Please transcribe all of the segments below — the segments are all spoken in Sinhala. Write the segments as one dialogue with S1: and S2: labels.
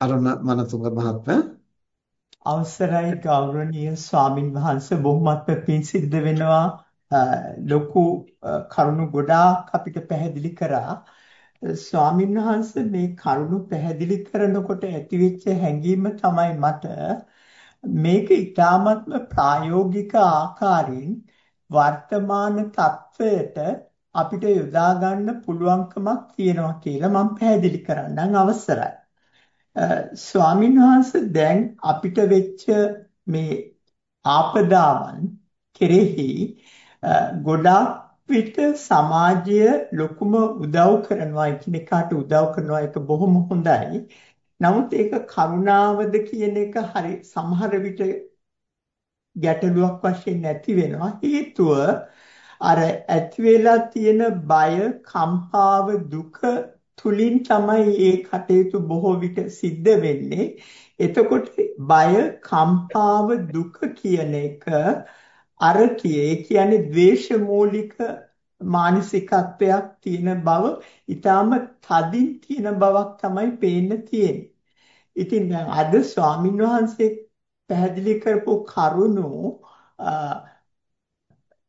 S1: අරුණ මනතුංග මහත්මයා.
S2: අවසරයි ගෞරවනීය ස්වාමින් වහන්සේ. බොහොමත්ම පිං සිද්ධ වෙනවා ලොකු කරුණු ගොඩාක් අපිට පැහැදිලි කරා. ස්වාමින් වහන්සේ මේ කරුණු පැහැදිලි කරනකොට ඇතිවෙච්ච හැඟීම තමයි මට මේක ඊටාත්ම ප්‍රායෝගික ආකාරයෙන් වර්තමාන තත්වයට අපිට යොදා ගන්න පුළුවන්කමක් තියෙනවා කියලා මම පැහැදිලි කරන්නම්. අවසරයි. ස්වාමීන් වහන්සේ දැන් අපිට වෙච්ච මේ ආපදාවන් කෙරෙහි ගොඩාක් විට සමාජය ලොකුම උදව් කරනවා එකිනෙකාට උදව් කරනවා ඒක බොහොම හොඳයි. නමුත් ඒක කරුණාවද කියන එක හරි සමහර විට ගැටලුවක් වශයෙන් නැති වෙනවා. හේතුව අර ඇති වෙලා තියෙන බය, කම්පාව, දුක තුලින් තමයි ඒ කටයුතු බොහෝ විට සිද්ධ වෙන්නේ. එතකොට බය, කම්පාව, දුක කියන එක අර කියේ කියන්නේ ද්වේෂ මූලික මානසිකත්වයක් තියෙන බව ඊටාම තදින් තියෙන බවක් තමයි පේන්න තියෙන්නේ. ඉතින් දැන් අද ස්වාමින් වහන්සේ පැහැදිලි කරපු කරුණු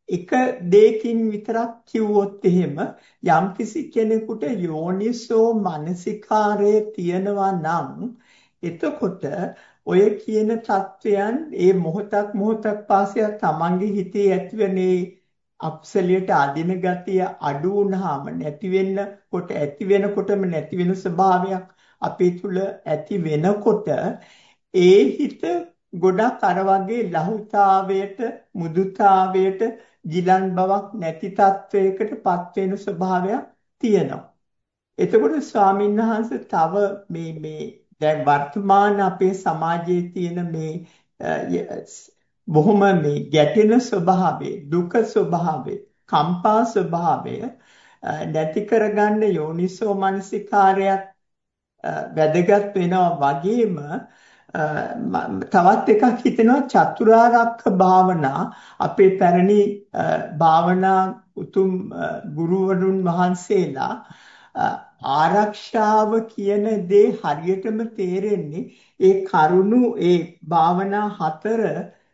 S2: එක දෙයකින් විතරක් කිව්වොත් එහෙම යම්කිසි කෙනෙකුට යෝනිසෝ මනසිකාරය තියනවා නම් එතකොට ඔය කියන தත්වයන් ඒ මොහොතක් මොහොතක් පාසය තමන්ගේ හිතේ ඇතිවෙන අප්සලියට අදින ගතිය අඩු වුනහම නැති වෙන්නකොට ඇති වෙනකොටම නැති වෙන ස්වභාවයක් අපේ තුල ඇති වෙනකොට ඒ හිත ගොඩක් අර වගේ ලහුතාවයට මුදුතාවයට ගිලන් බවක් නැති තත්වයකටපත් වෙන ස්වභාවයක් තියෙනවා. එතකොට ස්වාමීන් වහන්සේ තව මේ මේ දැන් වර්තමාන අපේ සමාජයේ තියෙන මේ බොහොම මේ ගැටෙන ස්වභාවය, දුක ස්වභාවය, කම්පා ස්වභාවය නැති කරගන්න යෝනිසෝ මනසිකාරයක් වැදගත් වෙනවා වගේම තවත් එකක් හිතෙනවා චතුරාර්යක භාවනා අපේ පැරණි භාවනා උතුම් ගුරුවරුන් වහන්සේලා ආරක්ෂාව කියන දේ හරියටම තේරෙන්නේ ඒ කරුණු ඒ භාවනා හතර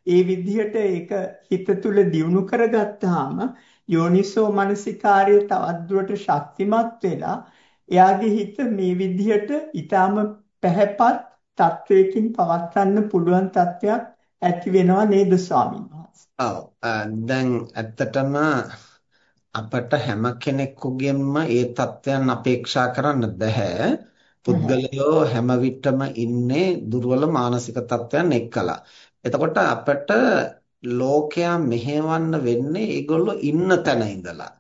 S2: ඒ විදිහට ඒක හිත තුල දියුණු කරගත්තාම යෝනිසෝ මනසිකාර්ය තවත් දුරට ශක්තිමත් වෙලා එයාගේ හිත මේ විදිහට ඊටාම පැහැපත් තත්වයකින් පවත්වන්න පුළුවන් තත්වයක් ඇති වෙනවා නේද ස්වාමීන් වහන්සේ?
S1: ඔව්. දැන් ඇත්තටම අපට හැම කෙනෙකුගෙන්ම ඒ தත්වයන් අපේක්ෂා කරන්න බෑ. පුද්ගලයෝ හැම විටම ඉන්නේ දුර්වල මානසික තත්වයන් එක්කලා. එතකොට අපට ලෝකයා මෙහෙවන්න වෙන්නේ ඒගොල්ලෝ ඉන්න තැන ඉඳලා.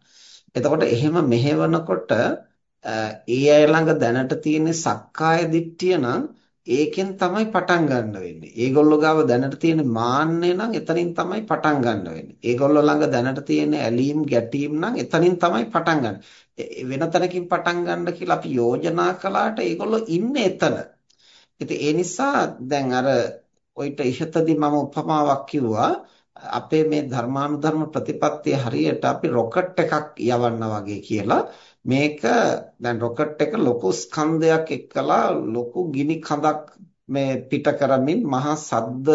S1: එතකොට එහෙම මෙහෙවනකොට ඒ අය ළඟ දැනට තියෙන සක්කාය දිට්ඨිය නම් ඒකෙන් තමයි පටන් ගන්න වෙන්නේ. ඒගොල්ලෝ ගාව දැනට තියෙන මාන්නය නම් එතනින් තමයි පටන් ගන්න වෙන්නේ. ඒගොල්ලෝ ළඟ දැනට තියෙන ඇලීම් ගැටීම් නම් එතනින් තමයි පටන් ගන්න. වෙන තැනකින් පටන් ගන්න කියලා අපි යෝජනා කළාට ඒගොල්ලෝ ඉන්නේ එතන. ඉතින් ඒ නිසා දැන් අර ඔయిత ඉහතදී මම උපමාවක් කිව්වා අපේ මේ ධර්මානුධර්ම ප්‍රතිපත්තිය හරියට අපි රොකට් එකක් යවන්නා වගේ කියලා මේක දැන් රොකට් එක ලොකු ස්කන්ධයක් එක්කලා ලොකු ගිනි කඳක් මේ පිට කරමින් මහා සද්ද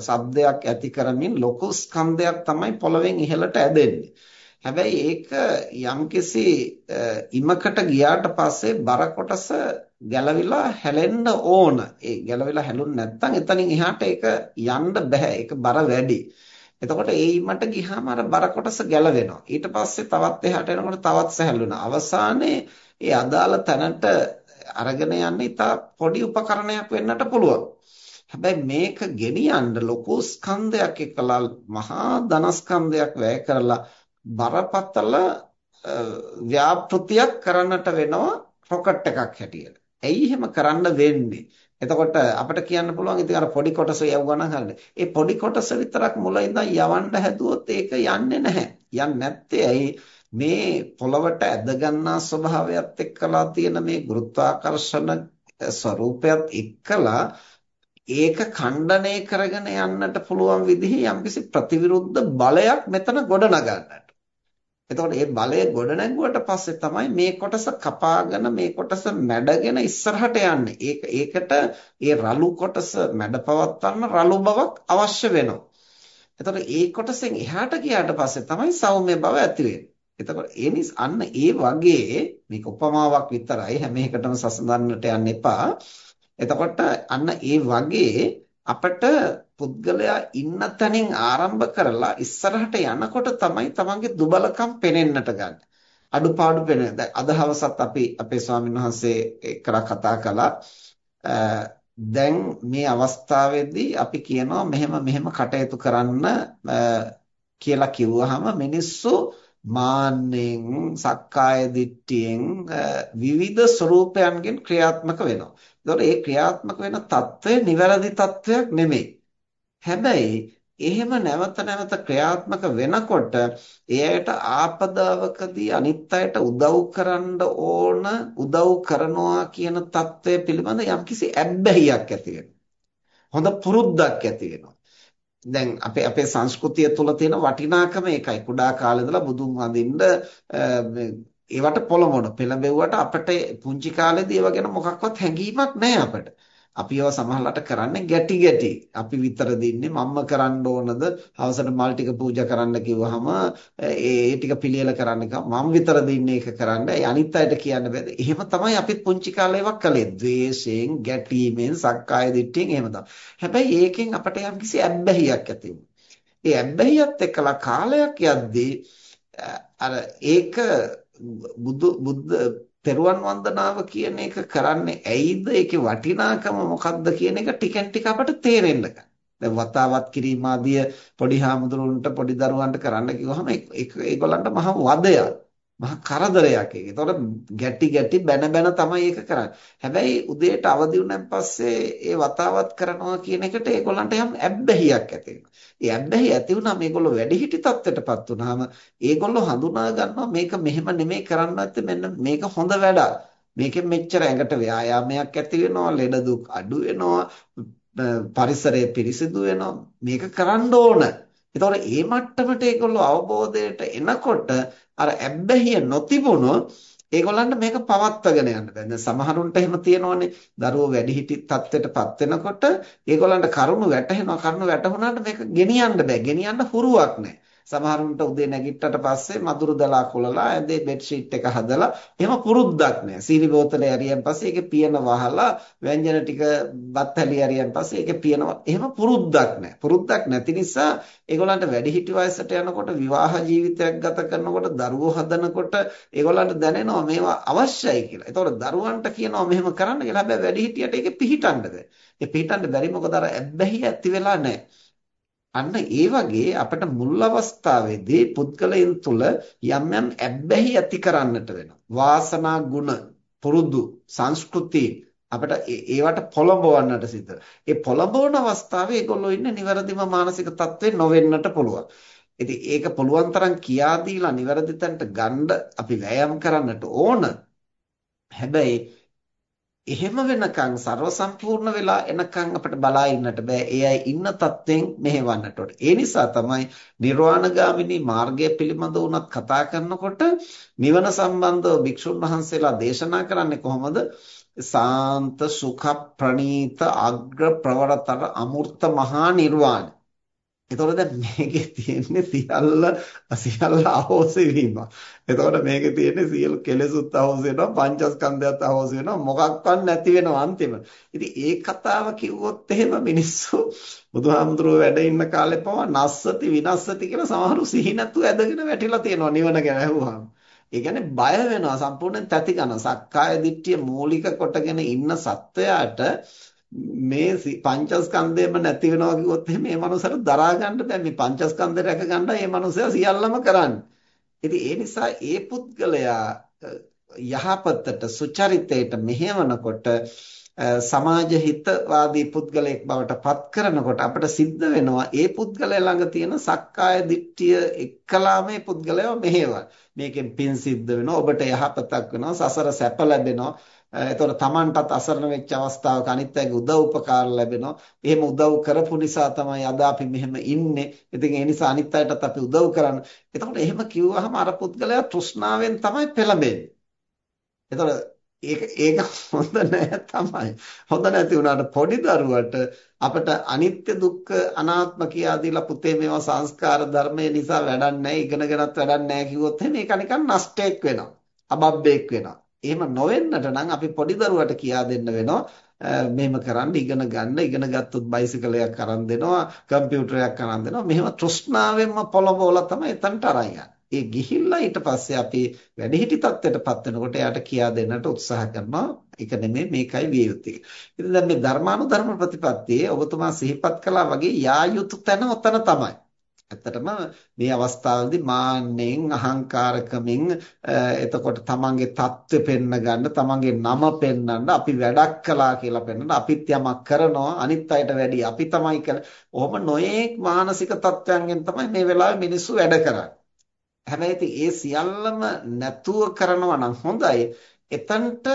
S1: ශබ්දයක් ඇති කරමින් ලොකු ස්කන්ධයක් තමයි පොළවෙන් ඉහළට ඇදෙන්නේ. හැබැයි ඒක යම්කිසි ඉමකට ගියාට පස්සේ බර කොටස ගැලවිලා හැලෙන්න ඕන. ඒ ගැලවිලා හැලුන් නැත්නම් එතනින් එහාට ඒක යන්න බෑ. ඒක බර වැඩි. එතකොට ඒ ඊමට ගියාම අර බර කොටස ගැලවෙනවා. ඊට පස්සේ තවත් එහාට එනකොට තවත් සැහැල්ලු වෙනවා. අවසානයේ ඒ අදාළ තැනට අරගෙන යන්නේ ඉතා පොඩි උපකරණයක් වෙන්නට පුළුවන්. හැබැයි මේක ගෙනියන්න ලොකු ස්කන්ධයක් එක්කලා මහා ධනස්කන්ධයක් වැය කරලා බරපතල ව්‍යාපෘතියක් කරන්නට වෙනවා රොකට් එකක් හැටියට. ඇයි එහෙම කරන්න වෙන්නේ? එතකොට අපිට කියන්න පුළුවන් ඉතින් අර පොඩි කොටස යවුවා නම් හරියට. ඒ පොඩි කොටස විතරක් මුල ඉඳන් යවන්න හැදුවොත් ඒක යන්නේ නැහැ. යන්නේ නැත්තේ ඇයි මේ පොළවට ඇද ගන්නා ස්වභාවයත් එක්කලා තියෙන මේ ගුරුත්වාකර්ෂණ ස්වરૂපයත් එක්කලා ඒක ඛණ්ඩණය කරගෙන යන්නට පුළුවන් විදිහේ යම්කිසි ප්‍රතිවිරුද්ධ බලයක් මෙතන ගොඩනගන්නට. එතකොට මේ බලය ගොඩනැගුවට පස්සේ තමයි මේ කොටස කපාගෙන මේ කොටස මැඩගෙන ඉස්සරහට යන්නේ. ඒක ඒකට ඒ රළු කොටස මැඩපවත්වන්න රළු බවක් අවශ්‍ය වෙනවා. එතකොට ඒ කොටසෙන් එහාට ගියාට පස්සේ තමයි සෞම්‍ය බව ඇති වෙන්නේ. එතකොට ඒ නිසා අන්න ඒ වගේ මේක උපමාවක් විතරයි හැම එකටම සසඳන්නට යන්න එපා. එතකොට අන්න ඒ වගේ අපිට පුද්ගලයා ඉන්න තැනින් ආරම්භ කරලා ඉස්සරහට යනකොට තමයි තමන්ගේ දුබලකම් පෙනෙන්නට ගන්න. අඩුපාඩු පෙනෙන. දැන් අද හවසත් අපි අපේ ස්වාමීන් වහන්සේ එක්කලා කතා කළා. දැන් මේ අවස්ථාවේදී අපි කියනවා මෙහෙම මෙහෙම කටයුතු කරන්න කියලා කිව්වහම මිනිස්සු මාන්නෙන් සක්කාය දිට්ඨියෙන් විවිධ ස්වરૂපයන්ගෙන් ක්‍රියාත්මක වෙනවා. ඒතකොට මේ ක්‍රියාත්මක වෙන తত্ত্বය නිවැරදි తত্ত্বයක් නෙමෙයි. හැබැයි එහෙම නැවත නැවත ක්‍රියාත්මක වෙනකොට එයට ආපදාවකදී අනිත් අයට උදව් කරන්න ඕන උදව් කරනවා කියන తত্ত্বය පිළිබඳ යම්කිසි ඇබ්බැහියක් ඇති හොඳ පුරුද්දක් ඇති දැන් අපේ අපේ සංස්කෘතිය තුළ තියෙන වටිනාකම ඒකයි. කුඩා කාලේ ඉඳලා බුදුන් වඳින්න ඒවට පොළඹවන පෙළඹෙව්වට අපිට පුංචි කාලේදී ඒව ගැන මොකක්වත් හැඟීමක් නැහැ අපිට. අපි ඒවා සමහරලාට කරන්නේ ගැටි ගැටි. අපි විතර දින්නේ මම්ම කරන්න ඕනද? හවසට මල් ටික පූජා කරන්න කිව්වහම ඒ ටික පිළියෙල කරන්න මම විතර දින්නේ ඒක කරන්න. ඒ අනිත් අයට කියන්න බෑද? එහෙම තමයි අපිත් පුංචි කාලේ ඒවා කළේ. ද්වේෂයෙන්, ගැටීමෙන්, සක්කාය දිට්ඨියෙන් එහෙම තමයි. හැබැයි ඒකෙන් අපට යම්කිසි ඇබ්බැහියක් ඇති ඒ ඇබ්බැහියත් එක්කලා කාලයක් යද්දී අර ඒක බුදු බුද්ධ තෙරුවන් වන්දනාව කියන එක කරන්නේ ඇයිද? ඒකේ වටිනාකම මොකක්ද කියන එක ටිකෙන් ටික අපට තේරෙන්න ගන්නවා. දැන් වතාවත් කිරීම ආදිය පොඩි හාමුදුරුවන්ට පොඩි දරුවන්ට කරන්න කිව්වහම ඒගොල්ලන්ට මහ වදයක්. මහා කරදරයක් ඒක. ඒතකොට ගැටි ගැටි බැන බැන තමයි ඒක කරන්නේ. හැබැයි උදේට අවදි වුණාන් පස්සේ ඒ වතාවත් කරනවා කියන එකට ඒගොල්ලන්ට යම් ඇබ්බැහියක් ඇති වෙනවා. ඒ ඇබ්බැහිය ඇති වුණාම මේගොල්ලෝ වැඩිහිටි තත්ත්වයටපත් වුණාම ඒගොල්ලෝ හඳුනා ගන්නවා මේක මෙහෙම නෙමෙයි කරන්න නැත්තේ මෙන්න මේක හොඳ වැඩක්. මේකෙන් මෙච්චර ඇඟට ව්‍යායාමයක් ඇති වෙනවා, ලෙඩ දුක් අඩු වෙනවා, පරිසරය පිරිසිදු වෙනවා. මේක කරන්න ඕන. ඒතකොට මේ මට්ටමට ඒගොල්ලෝ අවබෝධයට එනකොට අර ඇබ්බැහිය නොතිබුණොත් ඒගොල්ලන්ට මේක පවත්වාගෙන යන්න බෑ. දැන් සමහරුන්ට එහෙම තියෙනවනේ. දරුවෝ වැඩිහිටි තත්ත්වයටපත් වෙනකොට ඒගොල්ලන්ට කරුණු වැටහෙනවා. කරුණු වැටහුණාට මේක ගෙනියන්න බෑ. ගෙනියන්න හුරුවක් නැහැ. සමහරුන්ට උදේ නැගිට්ටට පස්සේ මදුරු දලා කොලලා ඇඳේ බෙඩ් ෂීට් එක හදලා එහෙම පුරුද්දක් නෑ. සීනි බෝතලේ ඇරියන් පස්සේ ඒකේ පියන වහලා ව්‍යංජන ටික බත් හැලි ඇරියන් පස්සේ ඒකේ පියන එහෙම පුරුද්දක් නෑ. පුරුද්දක් නැති නිසා ඒගොල්ලන්ට වැඩිහිටි වයසට යනකොට විවාහ ජීවිතයක් ගත කරනකොට දරුවෝ හදනකොට ඒගොල්ලන්ට දැනෙනවා මේවා අවශ්‍යයි කියලා. ඒතකොට දරුවන්ට කියනවා මෙහෙම කරන්න කියලා. හැබැයි වැඩිහිටියට ඒකේ පිහිටන්න බෑ. ඒ පිහිටන්න බැරි මොකද අර ඇබ්බැහි ඇති වෙලා නැහැ. අන්න ඒ වගේ අපිට මුල් අවස්ථාවේදී පුද්ගලයන් තුල යම් යම් ඇබ්බැහි ඇති කරන්නට වෙනවා. වාසනා ගුණ, පුරුදු, සංස්කෘති අපිට ඒවට පොළඹවන්නට සිද්ධ. ඒ පොළඹවන අවස්ථාවේ ඒගොල්ලෝ ඉන්නේ නිවැරදිම මානසික තත්ත්වේ නොවෙන්නට පුළුවන්. ඉතින් ඒක පුළුවන් තරම් කියා දීලා නිවැරදි තැනට ගන්න අපි වෑයම් කරන්නට ඕන. හැබැයි එහෙම වෙනකන් ਸਰව සම්පූර්ණ වෙලා එනකන් අපිට බලා ඉන්නට බෑ. ඒ අය ඉන්න තත්ත්වෙන් මෙහෙවන්නට ඕනේ. ඒ නිසා තමයි නිර්වාණගාමිනී මාර්ගය පිළිබඳව උනත් කතා කරනකොට නිවන සම්බන්ධව භික්ෂුන් වහන්සේලා දේශනා කරන්නේ කොහොමද? සාන්ත සුඛ ප්‍රණීත අග්‍ර ප්‍රවරතර අමූර්ත මහා නිර්වාණ එතකොට දැන් මේකේ තියෙන්නේ සියල්ල සියල්ල අහෝසි වීම. එතකොට මේකේ තියෙන්නේ සියලු කෙලෙසුත් අහෝසි වෙනවා, පංචස්කන්ධයත් අහෝසි වෙනවා, මොකක්වත් නැති වෙනවා අන්තිම. ඉතින් ඒ කතාව කිව්වොත් එහෙම මිනිස්සු බුදුහාමුදුරුවෝ වැඩ ඉන්න කාලේ පවා නස්සති විනස්සති කියලා සමහරු සිහි නැතුව ඇදගෙන වැටිලා තියෙනවා නිවන ගැන අහුවාම. ඒ කියන්නේ බය වෙනවා සම්පූර්ණයෙන් තැති කරනවා. සක්කාය දිට්ඨිය මූලික කොටගෙන ඉන්න සත්වයාට මේ පංචස්කන්ධයම නැති වෙනවා කිව්වොත් එහෙනම් මේ මනුස්සයාට දරා ගන්න බෑ මේ පංචස්කන්ධය රැක ගන්න මේ මනුස්සයා සියල්ලම කරන්නේ. ඉතින් ඒ නිසා ඒ පුද්ගලයා යහපතට සුචරිතයට මෙහෙවනකොට සමාජ හිතවාදී පුද්ගලයෙක් බවට පත් කරනකොට අපිට සිද්ධ වෙනවා ඒ පුද්ගලයා ළඟ තියෙන සක්කාය දිට්ඨිය එක්කලා මේ පුද්ගලයා මෙහෙවන. මේකෙන් පින් සිද්ධ වෙනවා ඔබට යහපතක් වෙනවා සසර සැප ලැබෙනවා Eh, එතකොට Tamanටත් අසරණ වෙච්ච අවස්ථාවක අනිත් අයගේ උදව් උපකාර ලැබෙනවා. එහෙම උදව් කරපු නිසා තමයි අද අපි මෙහෙම ඉන්නේ. ඉතින් ඒ නිසා අනිත් අයටත් අපි උදව් කරන්න. එතකොට එහෙම කිව්වහම අර පුද්ගලයා තෘෂ්ණාවෙන් තමයි පෙළඹෙන්නේ. එතකොට ඒක ඒක හොඳ නෑ තමයි. හොඳ නැති වුණාට පොඩි දරුවට අපිට අනිත්‍ය දුක්ඛ අනාත්ම කියා දීලා පුතේ මේවා සංස්කාර ධර්මයේ නිසා වැඩක් නෑ ඉගෙනගෙනත් වැඩක් නෑ කිව්වොත් එහෙනම් ඒක නිකන් නෂ්ටයක් වෙනවා. අබබ්බෙක් වෙනවා. එහෙම නොවෙන්නට නම් අපි පොඩි දරුවට කියා දෙන්න වෙනවා. මෙහෙම කරන්න ඉගෙන ගන්න ඉගෙන ගත්තොත් බයිසිකලයක් අරන් දෙනවා කම්පියුටරයක් අරන් දෙනවා මෙහෙම තෘෂ්ණාවෙන්ම පොළඹවලා තමයි එතනට අරන් යන්නේ ඒ ගිහිල්ලා ඊට පස්සේ අපි වැඩිහිටි තත්ත්වයටපත් වෙනකොට එයාට කියා දෙන්නට උත්සාහ කරනවා. ඒක නෙමෙයි මේකයි විය යුත්තේ. ඉතින් දැන් මේ ධර්මානුධර්ම ප්‍රතිපත්තියේ ඔබතුමා සිහිපත් කළා වගේ යා යුතු තැන ඔතන තමයි. ඇත්තටම මේ අවස්ථාවේදී මාන්නෙන් අහංකාරකමින් එතකොට තමන්ගේ தත්ත්වෙ පෙන්න ගන්න තමන්ගේ නම පෙන්නන්න අපි වැඩක් කළා කියලා පෙන්නන්න අපිත් යමක් කරනවා අනිත් අයට වැඩි අපි තමයි කරන්නේ. ඔහොම නොයේක් මානසික තත්ත්වයන්ගෙන් තමයි මේ වෙලාවේ මිනිස්සු වැඩ කරන්නේ. හැබැයි ඉතින් ඒ සියල්ලම නැතුව කරනවා නම් හොඳයි. එතනට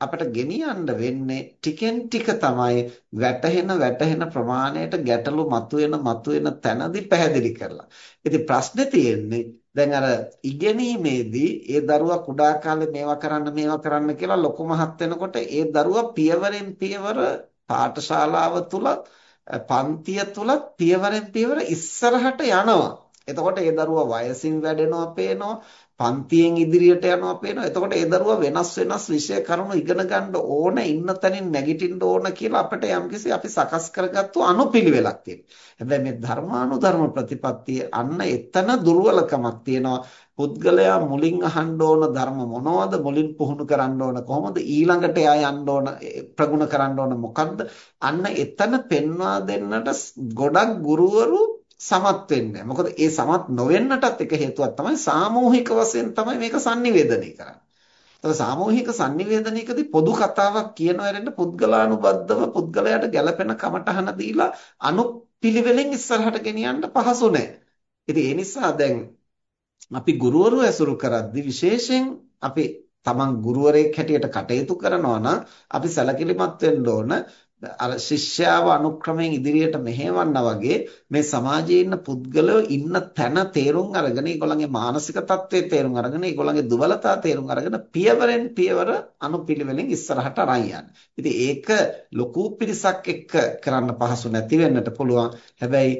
S1: අපිට ගෙනියන්න වෙන්නේ ටිකෙන් ටික තමයි වැටහෙන වැටහෙන ප්‍රමාණයට ගැටලු මතුවෙන මතුවෙන තැනදී පැහැදිලි කරලා. ඉතින් ප්‍රශ්නේ තියෙන්නේ දැන් අර ඉගෙනීමේදී ඒ දරුවා කුඩා කාලේ මේවා කරන්න මේවා කරන්න කියලා ලොකු මහත් වෙනකොට ඒ දරුවා පියවරෙන් පියවර පාඨශාලාව තුල පන්තිය තුල පියවරෙන් පියවර ඉස්සරහට යනවා. එතකොට ඒ දරුවා වයසින් වැඩෙනවා පේනවා පන්තියෙන් ඉදිරියට යනවා පේනවා. එතකොට ඒ දරුවා වෙනස් වෙනස් විෂය කරුණු ඉගෙන ගන්න ඕන ඉන්න තැනින් නැගිටින්න ඕන කියලා අපිට යම්කිසි අපි සකස් කරගත්තු අනුපිළිවෙලක් තියෙනවා. හැබැයි මේ ධර්මානුධර්ම ප්‍රතිපත්තිය අන්න එතන දුර්වලකමක් තියෙනවා. පුද්ගලයා මුලින් අහන්න ඕන ධර්ම මොනවද මුලින් පුහුණු කරන්න ඕන කොහොමද ඊළඟට එයා යන්න ඕන ප්‍රගුණ කරන්න ඕන මොකද්ද අන්න එතන පෙන්වා දෙන්නට ගොඩක් ගුරුවරු සමත් වෙන්නේ මොකද ඒ සමත් නොවෙන්නටත් එක හේතුවක් තමයි සාමූහික වශයෙන් තමයි මේක sannivedanaya කරන්නේ. ඒතර සාමූහික sannivedanaයකදී පොදු කතාවක් කියන වෙරෙන්න පුද්ගලානුබද්ධව පුද්ගලයාට ගැළපෙන කමටහන දීලා අනුපිළිවෙලෙන් ඉස්සරහට ගෙනියන්න පහසු නැහැ. ඉතින් ඒ නිසා දැන් අපි ගුරුවරු ඇසුරු කරද්දී විශේෂයෙන් අපි තමන් ගුරුවරයෙක් හැටියට කටයුතු කරනවා නම් අපි සැලකිලිමත් වෙන්න ඕන අර ශිෂ්‍යාව අනුක්‍රමයෙන් ඉදිරියට මෙහෙවන්න වගේ මේ සමාජයේ ඉන්න පුද්ගලයෝ ඉන්න තැන තේරුම් අරගෙන ඒගොල්ලන්ගේ මානසික තත්ත්වයේ තේරුම් අරගෙන ඒගොල්ලන්ගේ දුබලතා තේරුම් අරගෙන පියවරෙන් පියවර අනුපිළිවෙලින් ඉස්සරහට අරන් යන්න. ඉතින් ඒක ලොකු පිරිසක් එක්ක කරන්න පහසු නැති වෙන්නට පුළුවන්. හැබැයි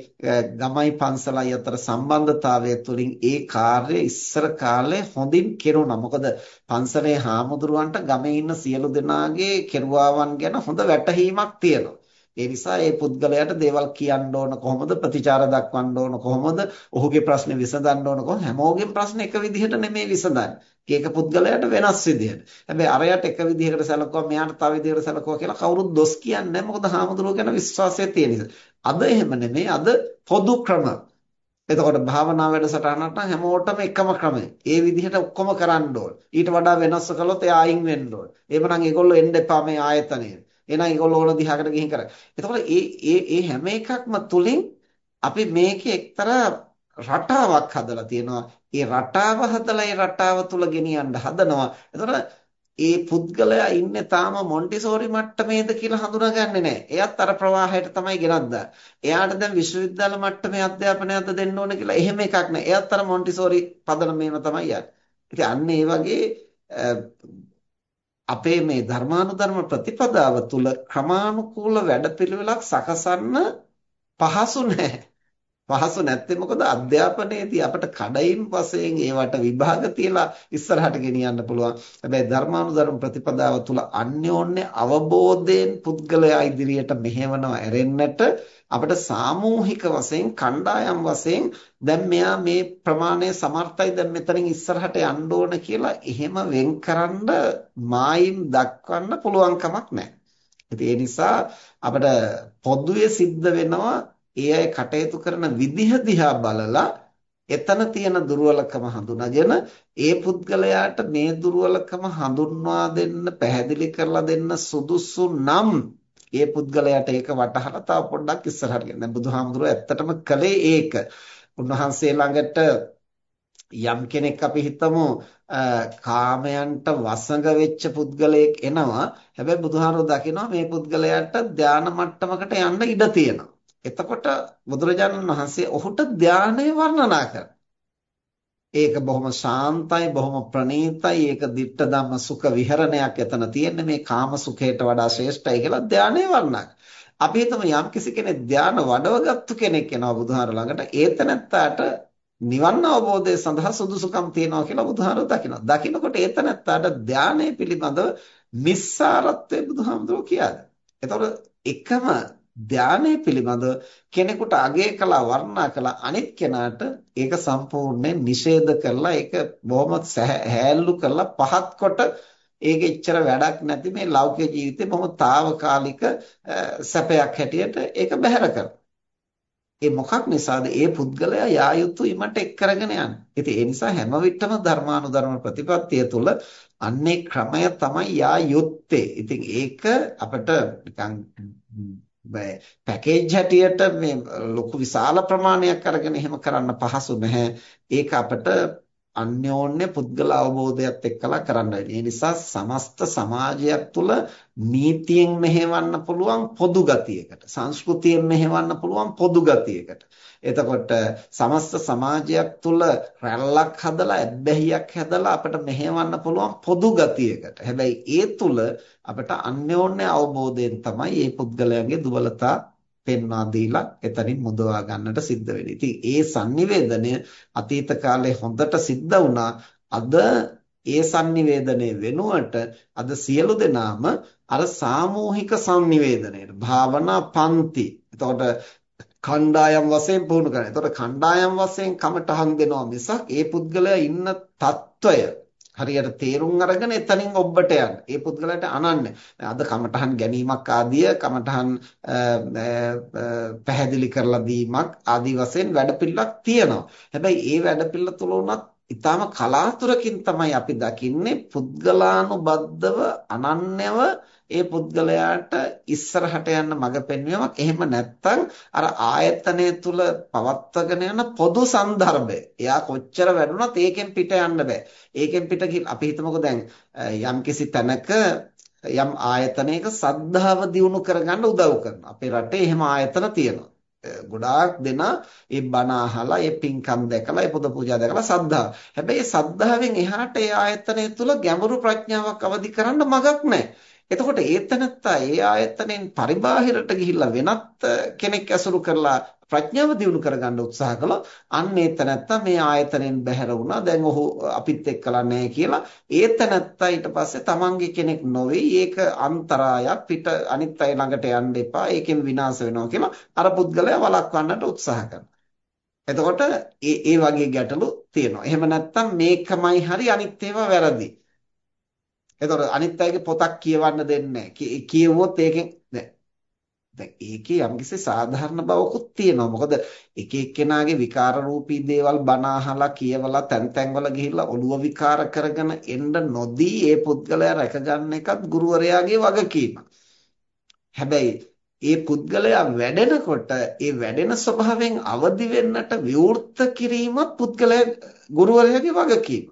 S1: ගමයි පන්සලයි අතර සම්බන්ධතාවය තුළින් ඒ කාර්යය ඉස්සර කාලේ හොඳින් කෙරුණා. මොකද පන්සලේ හාමුදුරුවන්ට ගමේ ඉන්න සියලු දෙනාගේ කෙරුවාවන් ගැන හොඳ වැටහීමක් දැනීමක් තියෙනවා. ඒ නිසා ඒ පුද්ගලයාට දේවල් කියන්න ඕන කොහොමද ප්‍රතිචාර දක්වන්න ඕන කොහොමද ඔහුගේ ප්‍රශ්නේ විසඳන්න ඕන කොහොමද හැමෝගෙම ප්‍රශ්න එක විදිහට නෙමෙයි විසඳන්නේ. ඒක පුද්ගලයාට වෙනස් විදිහට. හැබැයි අරයට එක විදිහකට සැලකුවා මෙයාට තව විදිහකට සැලකුවා කියලා කවුරුත් දොස් කියන්නේ නැහැ. මොකද හාමුදුරුවෝ ගැන විශ්වාසය තියෙන නිසා. අද එහෙම නෙමෙයි. අද පොදු ක්‍රම. එතකොට භාවනා වැඩසටහනට හැමෝටම එකම ක්‍රමය. ඒ විදිහට ඔක්කොම කරන්න ඕන. ඊට වඩා වෙනස් කළොත් එයා අයින් වෙන්න ඕන. එහෙමනම් ඒගොල්ලෝ එන්න එපා මේ ආයතනයේ. එහෙනම් ඒගොල්ලෝ ඕන දිහාකට ගිහින් කරා. එතකොට ඒ ඒ ඒ හැම එකක්ම තුලින් අපි මේකේ එක්තරා රටාවක් හදලා තියෙනවා. ඒ රටාව හදලා ඒ රටාව තුල ගෙනියන්න හදනවා. එතකොට ඒ පුද්ගලයා ඉන්නේ තාම මොන්ටිසෝරි මට්ටමේද කියලා හඳුනාගන්නේ නැහැ. එයත් අර ප්‍රවාහයට තමයි ගෙනත් එයාට දැන් විශ්වවිද්‍යාල මට්ටමේ අධ්‍යාපනයක්ද දෙන්න ඕන කියලා එහෙම එකක් නැහැ. එයත් අර මොන්ටිසෝරි පදනමේම තමයි යන්නේ. ඉතින් අන්න ඒ වගේ අපේ මේ ධර්මානුධර්ම ප්‍රතිපදාව තුළ ක්‍රමානුකූල වැඩපිළිවෙලක් සකසන්න පහසු නැහැ. පහසු නැත්තේ මොකද අධ්‍යාපනයේදී අපිට කඩයින් වශයෙන් ඒවට විභාග තියලා ඉස්සරහට ගෙනියන්න පුළුවන්. හැබැයි ධර්මානුධර්ම ප්‍රතිපදාව තුළ අන්‍යෝන්‍ය අවබෝධයෙන් පුද්ගලයා ඉදිරියට මෙහෙවනවා ඇරෙන්නට අපිට සාමූහික වශයෙන් කණ්ඩායම් වශයෙන් දැන් මෙයා මේ ප්‍රමාණය සමර්ථයි දැන් මෙතනින් ඉස්සරහට යන්න ඕන කියලා එහෙම වෙන්කරන්න මායිම් දක්වන්න පුළුවන් කමක් නැහැ. ඒ නිසා අපිට පොදුවේ සිද්ධ වෙනවා ඒ අය කටයුතු කරන විදිහ දිහා බලලා එතන තියෙන දුර්වලකම හඳුනාගෙන ඒ පුද්ගලයාට මේ දුර්වලකම හඳුන්වා දෙන්න පැහැදිලි කරලා දෙන්න සුදුසු නම් ඒ පුද්ගලයාට ඒක වටහලා තව පොඩ්ඩක් ඉස්සරහට ගෙන. දැන් බුදුහාමුදුරුවෝ ඇත්තටම කළේ ඒක. උන්වහන්සේ ළඟට යම් කෙනෙක් අපි හිතමු කාමයන්ට වසඟ වෙච්ච පුද්ගලයෙක් එනවා හැබැයි බුදුහාරෝ දකිනවා මේ පුද්ගලයාට ධානා මට්ටමකට යන්න ඉඩ තියෙනවා එතකොට බුදුරජාණන් වහන්සේ ඔහුට ධානය වර්ණනා කරනවා ඒක බොහොම ශාන්තයි බොහොම ප්‍රණීතයි ඒක ditta ධම්ම සුඛ විහරණයක් එතන තියෙන්නේ මේ කාම සුඛයට වඩා ශ්‍රේෂ්ඨයි කියලා ධානය වර්ණනා අපි හිතමු යම් කිසි කෙනෙක් ධාන වඩවගත්තු කෙනෙක් එනවා බුදුහාර ළඟට ඒතනත්තාට නිවන් අවබෝධය සඳහා සුදුසුකම් තියනවා කියලා බුදුහාරෝ දකිනවා. දකිනකොට ඒතනත්තාට ධානය පිළිබඳව නිස්සාරත්වය බුදුහාමුදුරුවෝ කියනවා. එතකොට එකම ධානය පිළිබඳව කෙනෙකුට අගය කළා වර්ණනා කළා අනිත් කෙනාට ඒක සම්පූර්ණයෙන් නිෂේධ කරලා ඒක බොහොම හැල්ලු කරලා පහත් කොට ඒක එච්චර වැඩක් නැති මේ ලෞකික ජීවිතේ බොහොම తాවකාලික සැපයක් හැටියට ඒක බැහැර කරනවා. ඒ මොකක් නිසාද? ඒ පුද්ගලයා යා යුතු ීමට එක් කරගෙන යන්නේ. ඉතින් ඒ නිසා හැම විටම ධර්මානුධර්ම ප්‍රතිපත්තිය තුළ අන්නේ ක්‍රමය තමයි යා යුත්තේ. ඉතින් ඒක අපිට නිකන් පැකේජ් හැටියට මේ ලොකු විශාල ප්‍රමාණයක් අරගෙන එහෙම කරන්න පහසු නැහැ. ඒක අපිට අන්‍යෝන්‍ය පුද්ගල අවබෝධයත් එක්කලා කරන්න ඒ නිසා සමස්ත සමාජයක් තුළ නීතියෙන් මෙහෙවන්න පුළුවන් පොදු ගතියකට සංස්කෘතියෙන් මෙහෙවන්න පුළුවන් පොදු ගතියකට. එතකොට සමස්ත සමාජයක් තුළ රැල්ලක් හදලා ඇබ්බැහියක් හදලා අපිට මෙහෙවන්න පුළුවන් පොදු ගතියකට. හැබැයි ඒ තුළ අපිට අන්‍යෝන්‍ය අවබෝධයෙන් තමයි මේ පුද්ගලයන්ගේ දුබලතා පෙන්වා දීලා එතනින් මුදවා ගන්නට සිද්ධ වෙනවා. ඉතින් ඒ sannivedanaya අතීත කාලේ හොඳට සිද්ධ වුණා. අද ඒ sannivedanaya වෙනුවට අද සියලු දෙනාම අර සාමූහික sannivedanayට භාවනා පන්ති. එතකොට කණ්ඩායම් වශයෙන් පුහුණු කරනවා. එතකොට කණ්ඩායම් වශයෙන් කමටහන් දෙනවා මිසක් ඒ පුද්ගලයා ඉන්න තත්වය හරියට තේරුම් අරගෙන එතනින් ඔබට යන්න. ඒ පුද්ගලයාට අනන්නේ. අද කමඨහන් ගැනීමක් ආදිය කමඨහන් පැහැදිලි කරලා දීමක් ආදි වශයෙන් වැඩපිළිවෙලක් තියෙනවා. හැබැයි ඒ වැඩපිළිවෙල තුල උනත් ඊටාම කලාතුරකින් තමයි අපි දකින්නේ පුද්ගලානුබද්ධව අනන්‍යව ඒ පුද්ගලයාට ඉස්සරහට යන්න මඟ පෙන්වීමක් එහෙම නැත්නම් අර ආයතනය තුල පවත්වාගෙන යන පොදු સંદર્ભය. එයා කොච්චර වැඩුණත් ඒකෙන් පිට යන්න බෑ. ඒකෙන් පිට අපි හිතමුකෝ දැන් යම්කිසි තැනක යම් ආයතනයක සද්ධාව දියුණු කරගන්න උදව් කරනවා. අපේ රටේ එහෙම ආයතන තියෙනවා. ගොඩාක් දෙනා ඒ බණ අහලා ඒ පින්කම් දැකලා ඒ පොද පූජා දැකලා සද්ධා. හැබැයි සද්ධාවෙන් එහාට ඒ ආයතනය තුල ගැඹුරු ප්‍රඥාවක් අවදි කරන්න මගක් නැහැ. එතකොට ඒතනත්තා ඒ ආයතනෙන් පරිබාහිරට ගිහිල්ලා වෙනත් කෙනෙක් ඇසුරු කරලා ප්‍රඥාව දියුණු කරගන්න උත්සාහ කළොත් අන්න ඒතනත්තා මේ ආයතනෙන් බැහැර වුණා. දැන් ඔහු අපිත් එක්කලා නැහැ කියලා. ඒතනත්තා ඊට පස්සේ තමන්ගේ කෙනෙක් නොවේ ඒක අන්තරායක්. පිට අනිත් අය ළඟට යන්න එපා. ඒකෙන් විනාශ වෙනවා කියලා අර පුද්ගලයා වළක්වන්නට උත්සාහ කරනවා. එතකොට ඒ ඒ වගේ ගැටලු තියෙනවා. එහෙම නැත්නම් මේකමයි හරි අනිත් ඒවා වැරදි. එතකොට අනිත් අයගේ පොතක් කියවන්න දෙන්නේ නැහැ. කියවුවොත් ඒකෙන් දැන් ඒකේ යම්කිසි සාධාරණ බවකුත් තියෙනවා. මොකද එක එක්කෙනාගේ විකාර රූපී දේවල් බණ අහලා කියවලා තැන් තැන්වල ගිහිල්ලා ඔළුව විකාර කරගෙන එන්න නොදී ඒ පුද්ගලයා රැකගන්න එකත් ගුරුවරයාගේ වගකීමක්. හැබැයි ඒ පුද්ගලයා වැඩෙනකොට ඒ වැඩෙන ස්වභාවයෙන් අවදි වෙන්නට විවෘත කිරීමත් පුද්ගලයා ගුරුවරයාගේ වගකීමක්.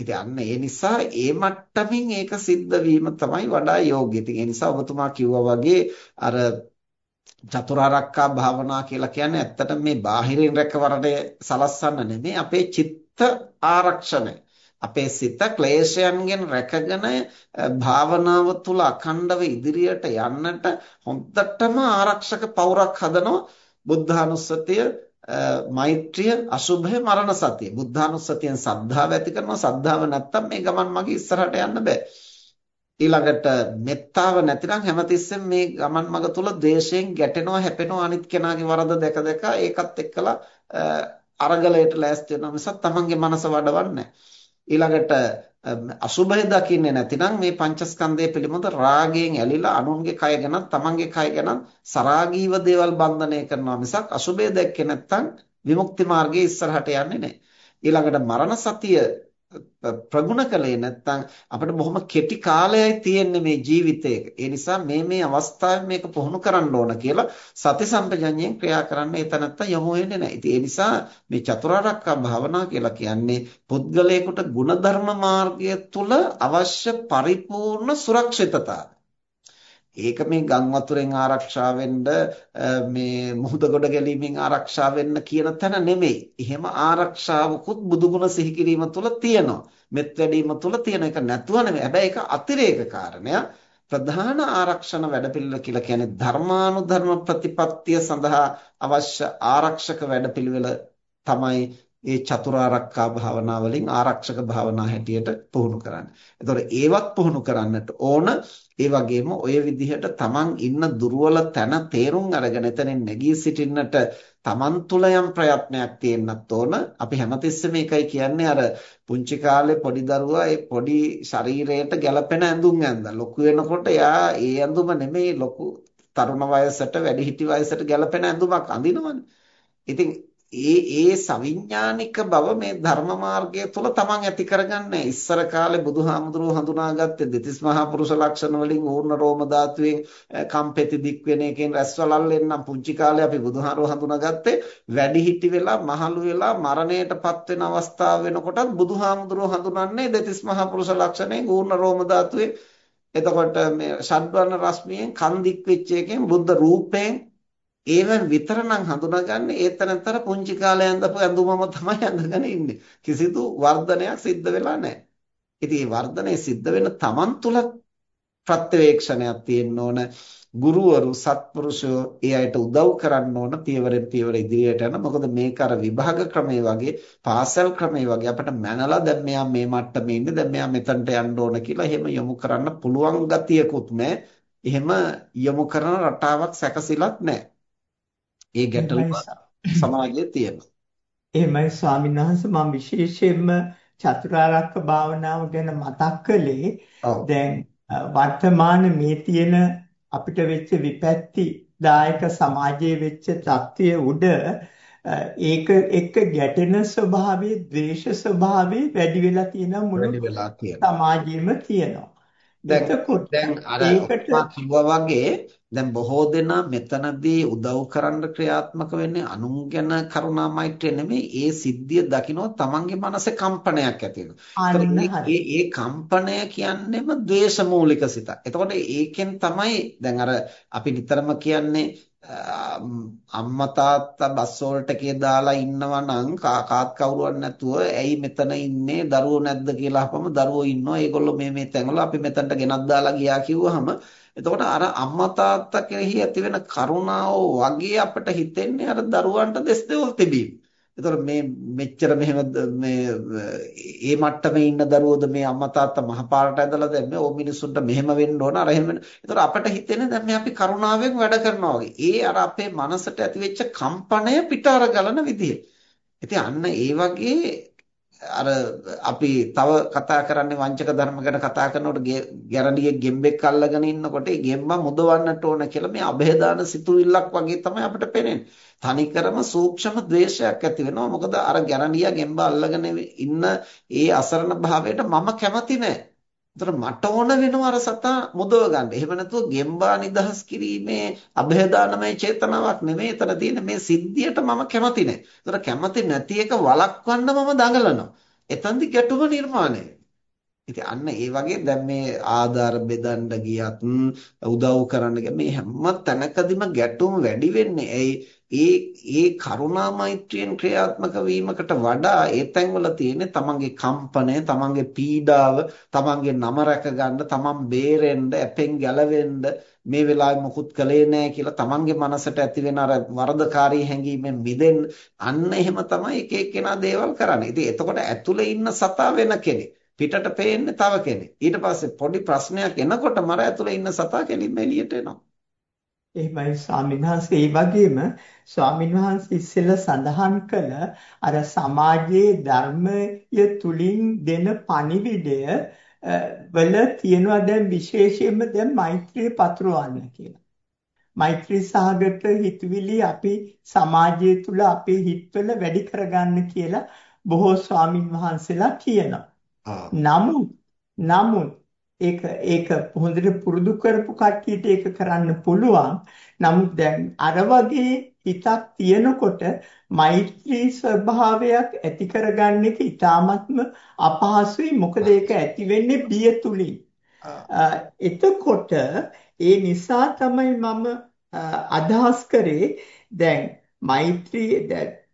S1: ඉතින් අන්න ඒ නිසා ඒ මට්ටමින් ඒක සිද්ධ වීම තමයි වඩා යෝග්‍ය. ඉතින් ඒ නිසා ඔබතුමා කිව්වා වගේ අර චතුරාර්යකා භාවනා කියලා කියන්නේ ඇත්තටම මේ බාහිරින් රැකවරණය සලස්සන්න නෙමෙයි අපේ චිත්ත ආරක්ෂණය. අපේ සිත ක්ලේශයන්ගෙන් රැකගෙන භාවනාව තුල අඛණ්ඩව ඉදිරියට යන්නට හොඳටම ආරක්ෂක පවුරක් හදනවා බුද්ධානුස්සතිය මෛත්‍රිය අසුභය මරණ සතිය. බුද්ධානුස්සතියෙන් සද්ධාව ඇති කරනවා. සද්ධාව නැත්තම් මේ ගමන් මගේ ඉස්සරහට යන්න බෑ. ඊළඟට මෙත්තාව නැතිනම් හැමතිස්සෙම මේ ගමන් මඟ තුල ද්වේෂයෙන් ගැටෙනවා හැපෙනවා අනිත් කෙනාගේ වරද දැක දැක ඒකත් එක්කලා අරගලයට ලෑස්ති වෙනවා මිසක් තමන්ගේ මනස වඩවන්නේ ඊළඟට අසුභය දකින්නේ නැතිනම් මේ පංචස්කන්ධය පිළිබඳ රාගයෙන් ඇලිලා අනුන්ගේ කය ගැන තමන්ගේ කය ගැන සරාගීව දේවල් බන්ධනය කරනවා මිසක් අසුභය දැක්කේ නැත්නම් විමුක්ති මාර්ගයේ ඉස්සරහට යන්නේ නැහැ. ඊළඟට මරණ සතිය ප්‍රගුණ කළේ නැත්නම් අපිට බොහොම කෙටි කාලයයි තියෙන්නේ මේ ජීවිතේක. ඒ නිසා මේ මේ අවස්ථාවේ මේක පුහුණු කරන්න ඕන කියලා සති සම්පජඤ්ඤයෙන් ක්‍රියා කරන්න එතනත්ත යොමු වෙන්නේ නැහැ. ඉතින් ඒ නිසා මේ චතුරාර්යක භාවනා කියලා කියන්නේ පුද්ගලයාට ಗುಣධර්ම මාර්ගය තුල අවශ්‍ය පරිපූර්ණ සුරක්ෂිතතාවය. ඒක මේ ගම් වතුරෙන් ආරක්ෂා වෙන්න මේ මුහුද ගොඩ ගැලීමෙන් ආරක්ෂා වෙන්න කියන තැන නෙමෙයි. එහෙම ආරක්ෂාවකුත් බුදුගුණ සිහි කිරීම තුළ තියෙනවා. මෙත් වැඩීම තුළ තියෙන එක නැතුව නෙමෙයි. හැබැයි ඒක අතිරේක කාරණයක්. ප්‍රධාන ආරක්ෂණ වැඩපිළිවෙල කියලා කියන්නේ ධර්මානුධර්ම ප්‍රතිපත්තිය සඳහා අවශ්‍ය ආරක්ෂක වැඩපිළිවෙල තමයි ඒ චතුරාර්යකා භාවනා වලින් ආරක්ෂක භාවනා හැටියට පුහුණු කරන්නේ. එතකොට ඒවත් පුහුණු කරන්නට ඕන ඒ වගේම ඔය විදිහට තමන් ඉන්න දුර්වල තැන තේරුම් අරගෙන එතනින් නැගී සිටින්නට තමන් තුළ යම් ප්‍රයත්නයක් තියෙන්නත් ඕන. අපි හැමතිස්සෙම මේකයි කියන්නේ අර පුංචි කාලේ පොඩි දරුවා ඒ පොඩි ශරීරයට ගැළපෙන ඇඳුම් ඇඳලා. ලොකු වෙනකොට එයා ඒ ඇඳුම නෙමෙයි ලොකු තරුණ වයසට වැඩිහිටි වයසට ගැළපෙන ඇඳුමක් අඳිනවනේ. ඉතින් ඒ ඒ සවිඥානික බව මේ ධර්ම මාර්ගය තුළ තමන් ඇති කරගන්නේ. ඉස්සර කාලේ බුදුහාමුදුරුවෝ හඳුනාගත්තේ දෙතිස් මහා පුරුෂ ලක්ෂණ වලින් ඌර්ණ රෝම ධාතුවෙන් කම්පෙති දික් වෙන එකෙන් රැස්වලල්ලෙන් නම් පුංචි කාලේ අපි බුදුහාරෝ හඳුනාගත්තේ. වැඩිහිටි වෙලා මහලු වෙලා මරණයටපත් වෙන අවස්ථාව වෙනකොටත් බුදුහාමුදුරුවෝ හඳුනන්නේ දෙතිස් මහා පුරුෂ ලක්ෂණයෙන් ඌර්ණ රෝම ධාතුවේ එතකොට මේ ෂඩ්වර්ණ රශ්මියෙන් කන් දික් වෙච්ච එකෙන් බුද්ධ රූපයෙන් ඒවෙන් විතරනම් හඳුනාගන්නේ ඒතනතර පුංචි කාලේ ඇඳපු ඇඳුමම තමයි ඇඳගෙන ඉන්නේ. කිසිදු වර්ධනයක් සිද්ධ වෙලා නැහැ. ඉතින් මේ වර්ධනය සිද්ධ වෙන Taman තුල ප්‍රත්‍යවේක්ෂණයක් තියෙන්න ඕන. ගුරුවරු සත්පුරුෂයෝ ඒ අයට උදව් කරන්න ඕන පියවරෙන් පියවර ඉදිරියට යන. මොකද මේක අර විභාග ක්‍රමයේ වගේ පාසල් ක්‍රමයේ වගේ අපිට මැනලා දැන් මෙයා මේ මට්ටමේ ඉන්නේ දැන් මෙයා මෙතනට යන්න ඕන කියලා එහෙම යොමු කරන්න පුළුවන් ගතියකුත් නැහැ. එහෙම යොමු කරන රටාවක් සැකසিলাත් නැහැ. ඒ ගැටලුව සමාජයේ තියෙනවා.
S2: එහෙමයි ස්වාමීන් වහන්සේ මම විශේෂයෙන්ම චතුරාර්යක භාවනාව ගැන මතක් කළේ දැන් වර්තමාන මේ තියෙන අපිට වෙච්ච විපැත්ති දායක සමාජයේ වෙච්ච தත්ත්වය උඩ ඒක එක්ක ගැටෙන ස්වභාවයේ ද්වේෂ ස්වභාවයේ වැඩි වෙලා තියෙන මුළු සමාජෙම තියෙනවා.
S1: දැන් දැන් අර කිව්වා වගේ දැන් බොහෝ දෙනා මෙතනදී උදව් කරන්න ක්‍රියාත්මක වෙන්නේ අනුන් ගැන කරුණා මෛත්‍රිය නෙමෙයි ඒ සිද්ධිය දකිනවා තමන්ගේ මනසේ කම්පනයක් ඇති වෙනවා. ඒ ඒ කම්පනය කියන්නේම ද්වේෂ මූලික සිතක්. එතකොට ඒකෙන් තමයි දැන් අර අපි නිතරම කියන්නේ අම්මා තාත්තා බස් වලට කේ දාලා ඉන්නවා නම් කාකාත් කවුරුවත් නැතුව ඇයි මෙතන ඉන්නේ දරුවෝ නැද්ද කියලා අහපම දරුවෝ ඉන්නවා ඒගොල්ලෝ මේ මේ තැන්වල අපි මෙතනට ගෙනත් දාලා ගියා කිව්වහම එතකොට අර අම්මා තාත්තා කෙරෙහි ඇතිවෙන කරුණාව වගේ අපිට හිතෙන්නේ අර දරුවන්ට දෙස් දෙවල් තිබීම. එතකොට මේ මෙච්චර මෙහෙම මේ ඒ මට්ටමේ ඉන්න දරුවෝද මේ අම්මා තාත්තා මහපාරට ඇදලා දැම්මේ ඕ මිනිස්සුන්ට මෙහෙම වෙන්න ඕන අර එහෙම වෙන. එතකොට අපිට හිතෙන්නේ දැන් මේ අපි කරුණාවෙන් වැඩ කරනවා වගේ. ඒ අර අපේ මනසට ඇතිවෙච්ච කම්පණය පිට අර ගලන විදිය. ඉතින් අන්න ඒ වගේ අර අපි තව කතා කරන්නේ වංචක ධර්ම ගැන කතා කරනකොට ගැරඩියෙක් ගෙම්බෙක් අල්ලගෙන ඉන්නකොට ඒ ගෙම්බ මුදවන්නට ඕන කියලා මේ અભේදාන සිතුවිල්ලක් වගේ තමයි අපිට පේන්නේ. තනිකරම සූක්ෂම ද්වේෂයක් ඇති වෙනවා. මොකද අර ගැරඩියා ගෙම්බ අල්ලගෙන ඉන්න ඒ අසරණ භාවයට මම කැමති නෑ. ඒතර මට ඕන වෙනවා අර සතා මුදව ගන්න. එහෙම නැතුව ගෙම්බා නිදහස් කිරීමේ અભේදානමය චේතනාවක් නෙමෙයි එතන තියෙන මේ සිද්ධියට මම කැමති නෑ. ඒතර කැමති නැති එක වළක්වන්න මම දඟලනවා. එතනදි ගැටුම නිර්මාණය ඉතින් අන්න ඒ වගේ දැන් මේ ආධාර බෙදන්න ගියත් උදව් කරන්න ගිය මේ හැම තැනකදීම ගැටුම් වැඩි වෙන්නේ. ඇයි ඒ ඒ කරුණා මෛත්‍රියෙන් ක්‍රියාත්මක වීමකට වඩා ඒ තැන්වල තියෙන තමන්ගේ කම්පනය, තමන්ගේ පීඩාව, තමන්ගේ නම රැක ගන්න, තමන් බේරෙන්න, ඇපෙන් ගැලවෙන්න මේ වෙලාවේ මොකුත් කළේ නැහැ කියලා තමන්ගේ මනසට ඇති වෙන අර වරදකාරී හැඟීමෙන් මිදෙන්න අන්න එහෙම තමයි එක එක්කෙනා දේවල් කරන්නේ. ඉතින් එතකොට ඇතුලේ ඉන්න සතා වෙන කෙනෙක්. පිටට පේන්නේ තව කෙනෙක්. ඊට පස්සේ පොඩි ප්‍රශ්නයක් එනකොට මර ඇතුලේ ඉන්න සතා කෙලින්ම එළියට එනවා.
S2: එහෙමයි ස්වාමීන් වහන්සේ ඒ වගේම ස්වාමීන් වහන්සේ ඉස්සෙල්ලා සඳහන් කළ අර සමාජයේ ධර්මය තුලින් දෙන පණිවිඩය වල තියෙනවා දැන් විශේෂයෙන්ම දැන් මෛත්‍රිය පතුරවන්න කියලා. මෛත්‍රී සාගත හිතවිලි අපි සමාජය තුල අපේ හිතවල වැඩි කරගන්න කියලා බොහෝ ස්වාමින් වහන්සේලා කියනවා. නමුත් නමුත් ඒක ඒක හොඳට පුරුදු කරපු කට්ටියට ඒක කරන්න පුළුවන්. නමුත් දැන් අර වගේ හිතක් තියෙනකොට මෛත්‍රී ස්වභාවයක් ඇති කරගන්න එක ඉතාමත්ම අපහසුයි. මොකද ඒක ඇති වෙන්නේ බිය තුලින්. එතකොට ඒ නිසා තමයි මම අදහස් කරේ දැන් මෛත්‍රී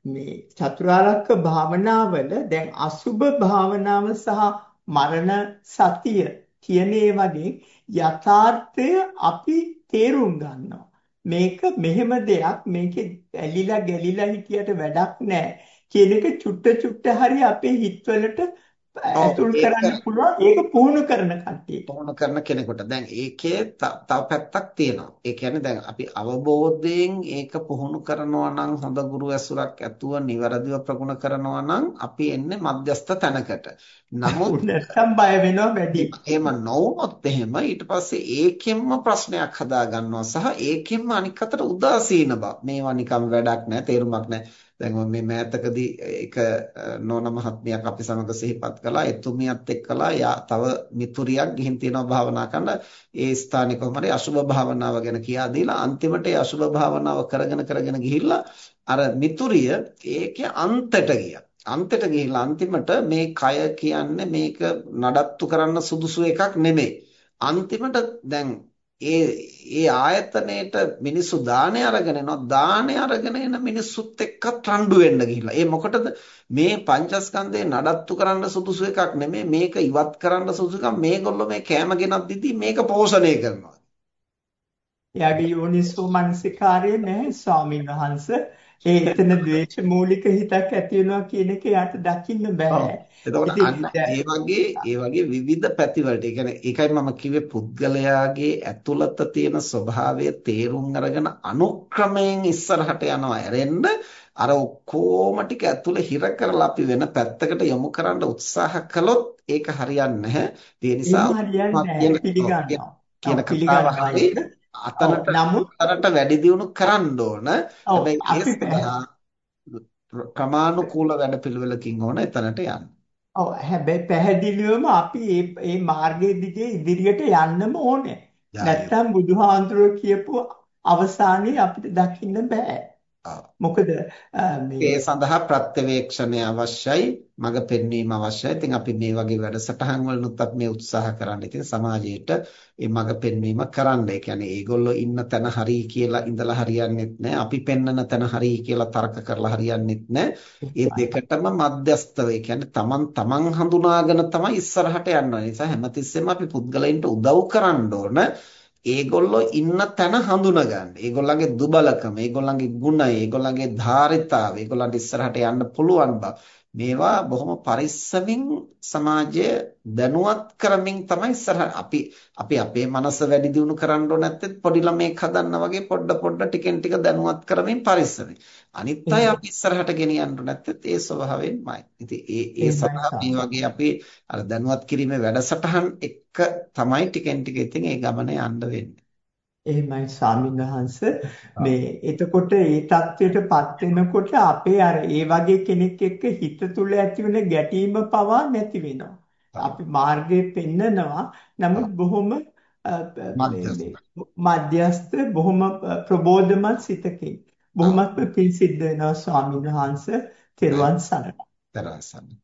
S2: මේ චතුරාර්යක භාවනාවල දැන් අසුබ භාවනාව සහ මරණ සතිය කියන ඒ වගේ යථාර්ථය අපි තේරුම් ගන්නවා. මේක මෙහෙම දෙයක් මේකේ ඇලිලා ගැලිලා හිටියට වැඩක් නැහැ කියන එක චුට්ට චුට්ට හරි අපේ හිතවලට ඇතුල් කරන්න පුළුවන් ඒක පුහුණු කරන කට්ටියට.
S1: පුහුණු කරන කෙනෙකුට. දැන් ඒකේ තව පැත්තක් තියෙනවා. ඒ කියන්නේ දැන් අපි අවබෝධයෙන් ඒක පුහුණු කරනවා නම් හොඳ ගුරු ඇසුරක් ඇතුව නිවැරදිව ප්‍රගුණ කරනවා නම් අපි එන්නේ මධ්‍යස්ථ තැනකට. නමුත්
S2: නැත්තම් බය වෙනවා වැඩි.
S1: එහෙම නොවුනොත් එහෙම ඊට පස්සේ ඒකෙන්ම ප්‍රශ්නයක් හදා ගන්නවා සහ ඒකෙන්ම අනික් අතට උදාසීන බව. මේවා නිකම් වැඩක් නැහැ, තේරුමක් නැහැ. දැන් මේ මෑතකදී එක නෝන මහත්මියක් අපි සමග සිහිපත් කළා. එතුමියත් එක්කලා තව මිතුරියක් ගිහින් තියෙනවා භාවනා කරන්න. ඒ ස්ථානේ කොහොම හරි අසුබ භාවනාව ගැන කියා දීලා අන්තිමට ඒ අසුබ භාවනාව කරගෙන කරගෙන ගිහිල්ලා අර මිතුරිය ඒකේ අන්තයට ගියා. අන්තයට ගිහිල්ලා අන්තිමට මේ කය කියන්නේ මේක නඩත්තු කරන්න සුදුසු එකක් නෙමෙයි. අන්තිමට දැන් ඒ ඒ ආයතනයේට මිනිස්සු දානේ අරගෙන එනවා දානේ අරගෙන එන මිනිස්සුත් එක්ක රණ්ඩු වෙන්න ගිහිල්ලා. ඒ මොකටද මේ පංචස්කන්ධේ නඩත්තු කරන්න සුදුසු එකක් නෙමෙයි මේක ඉවත් කරන්න සුදුසු එකක් මේගොල්ලෝ මේ කෑම ගෙනත් දීදී මේක පෝෂණය කරනවා.
S2: එයාගේ යෝනිසෝ මනසිකාරය නැහැ ස්වාමීන් වහන්සේ. ඒ එතන ද්වේෂ මූලික හිතක් ඇති වෙනවා කියන එක යාට දකින්න බෑ.
S1: එතකොට අන්න ඒ වගේ ඒ වගේ විවිධ පැතිවලට ඒ කියන්නේ ඒකයි මම කිව්වේ පුද්ගලයාගේ ඇතුළත තියෙන ස්වභාවය තේරුම් අරගෙන අනුක්‍රමයෙන් ඉස්සරහට යනවා ඇරෙන්න අර ඔක්කොම ටික ඇතුළේ හිර කරලා අපි වෙන පැත්තකට යොමු කරන්න උත්සාහ කළොත් ඒක හරියන්නේ නැහැ. ඒ නිසා කියන කතාව හරි අතනට අතරට වැඩි දියුණු කරන්න ඕන. හැබැයි ඒ සඳහා ක්‍රමානුකූල වැඩපිළිවෙලකින් ඕන එතනට යන්න.
S2: ඔව් හැබැයි පැහැදිලිවම අපි මේ මේ මාර්ගයේ දිගේ ඉදිරියට යන්නම ඕනේ. නැත්තම් බුදුහාඳුරෝ කියපු අවසානයේ අපිට දකින්න බෑ. මොකද
S1: මේ සඳහා ප්‍රත්‍යවේක්ෂණය අවශ්‍යයි මඟ පෙන්වීම අවශ්‍යයි. ඉතින් අපි මේ වගේ වැඩසටහන් වලනුත් අපි මේ උත්සාහ කරන්න. ඉතින් සමාජයට මේ මඟ පෙන්වීම කරන්න. ඒ කියන්නේ ඒගොල්ලෝ ඉන්න තැන හරි කියලා ඉඳලා හරියන්නේත් නැහැ. අපි පෙන්නන තැන හරි කියලා තර්ක කරලා හරියන්නේත් නැහැ. මේ දෙකටම මධ්‍යස්තව. ඒ කියන්නේ තමන් තමන් හඳුනාගෙන තමයි ඉස්සරහට යන්න ඕනේ. නිසා හැමතිස්සෙම අපි පුද්ගලයන්ට උදව් කරන්න ඕන. ඒගොල්ලෝ ඉන්න තැන හඳුනා ගන්න. ඒගොල්ලන්ගේ දුබලකම, ඒගොල්ලන්ගේ ගුණය, ඒගොල්ලන්ගේ ධාරිතාව, ඒගොල්ලන්ට ඉස්සරහට යන්න පුළුවන් බව. මේවා බොහොම පරිස්සමින් සමාජය දැනුවත් කරමින් තමයි ඉස්සරහ අපි අපි අපේ මනස වැඩි දියුණු කරන්න ඕන නැත්නම් පොඩි ළමෙක් හදන්න වගේ පොඩ පොඩ ටිකෙන් ටික දැනුවත් කරමින් පරිස්සමින් අනිත් අය අපි ඉස්සරහට ගෙනියන්න නැත්නම් ඒ ස්වභාවයෙන්මයි. ඉතින් ඒ ඒ සඳහා මේ වගේ අපි අර දැනුවත් කිරීමේ වැඩසටහන් එක තමයි ටිකෙන් ටික ඉතින් ඒ ගමන යන්න වෙන්නේ.
S2: එහෙමයි ස්වාමීන් වහන්ස. මේ එතකොට ඒ தത്വයටපත් වෙනකොට අපේ අර ඒ වගේ කෙනෙක් එක්ක හිත තුල ඇති වෙන ගැටීම පවා නැති වෙනවා. අපි මාර්ගයේ පෙන්නනවා. නමුත් බොහොම මධ්‍යස්ත බොහොම ප්‍රබෝධමත් සිතකින්. බොහොමත්ම පිළිසිද්ධ වෙනවා ස්වාමීන් වහන්ස. තෙරුවන් සරණයි.
S1: තෙරුවන් සරණයි.